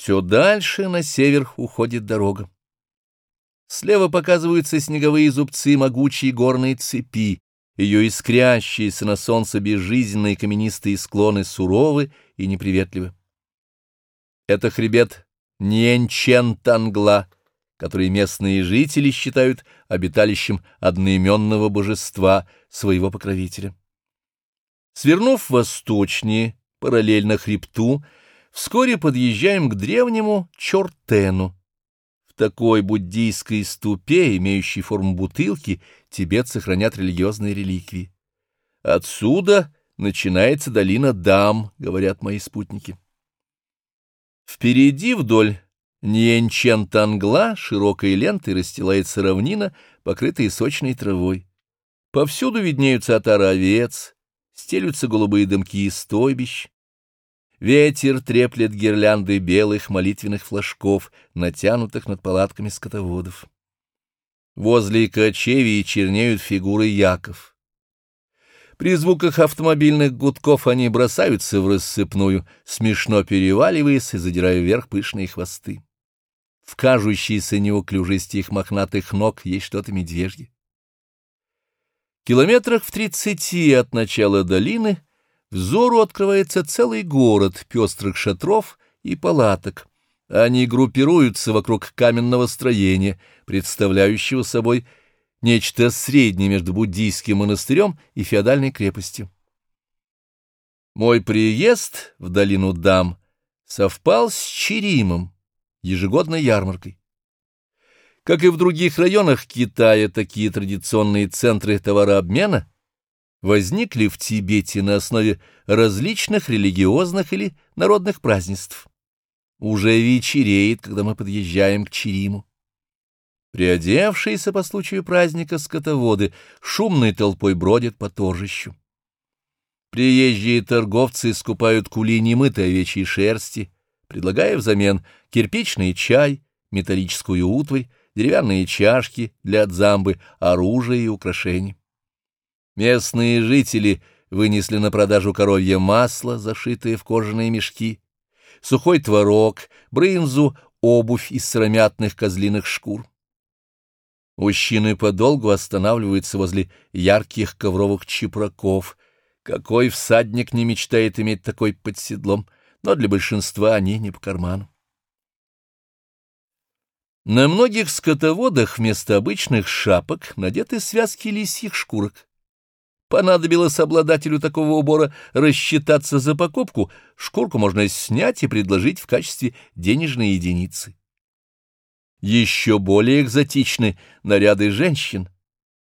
Все дальше на север уходит дорога. Слева показываются снеговые зубцы могучей горной цепи, ее искрящиеся на солнце безжизненные каменистые склоны суровы и неприветливы. Это хребет Ньенчен-Тангла, который местные жители считают обиталищем одноименного божества, своего покровителя. Свернув восточнее, параллельно хребту, вскоре подъезжаем к древнему Чортену. В такой буддийской ступе, имеющей форму бутылки, тибетцы хранят религиозные реликвии. Отсюда начинается долина Дам, говорят мои спутники. Впереди вдоль Ньенчен-Тангла широкой лентой расстилается равнина, покрытая сочной травой. Повсюду виднеются отары овец, стелются голубые дымки из стойбищ. Ветер треплет гирлянды белых молитвенных флажков, натянутых над палатками скотоводов. Возле кочевий чернеют фигуры яков. При звуках автомобильных гудков они бросаются в рассыпную, смешно переваливаясь и задирая вверх пышные хвосты. В кажущейся неуклюжести их мохнатых ног есть что-то медвежье. Километрах в тридцати от начала долины взору открывается целый город пестрых шатров и палаток. Они группируются вокруг каменного строения, представляющего собой нечто среднее между буддийским монастырем и феодальной крепостью. Мой приезд в долину Дам совпал с Черимом, ежегодной ярмаркой. Как и в других районах Китая, такие традиционные центры товарообмена возникли в Тибете на основе различных религиозных или народных празднеств. Уже вечереет, когда мы подъезжаем к Чериму. Приодевшиеся по случаю праздника скотоводы шумной толпой бродят по торжищу. Приезжие торговцы скупают кули немытой овечьей шерсти, предлагая взамен кирпичный чай, металлическую утварь, деревянные чашки для дзамбы, оружие и украшения. Местные жители вынесли на продажу коровье масло, зашитое в кожаные мешки, сухой творог, брынзу, обувь из сыромятных козлиных шкур. Мужчины подолгу останавливаются возле ярких ковровых чепраков. Какой всадник не мечтает иметь такой под седлом, но для большинства они не по карману. На многих скотоводах вместо обычных шапок надеты связки лисьих шкурок. Понадобилось обладателю такого убора рассчитаться за покупку, шкурку можно снять и предложить в качестве денежной единицы. Еще более экзотичны наряды женщин.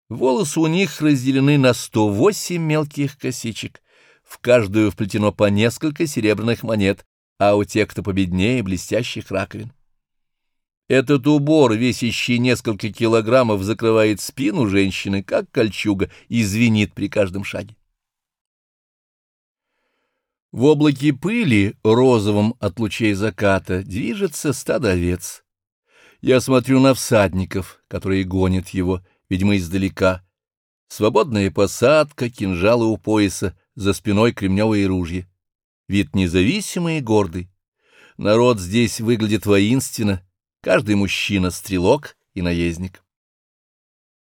Волосы у них разделены на 108 мелких косичек, в каждую вплетено по несколько серебряных монет, а у тех, кто победнее, блестящих раковин. Этот убор, весящий несколько килограммов, закрывает спину женщины, как кольчуга, и звенит при каждом шаге. В облаке пыли, розовом от лучей заката, движется стадо овец. Я смотрю на всадников, которые гонят его, видимо, издалека. Свободная посадка, кинжалы у пояса, за спиной кремневые ружья. Вид независимый и гордый. Народ здесь выглядит воинственно, Каждый мужчина — стрелок и наездник.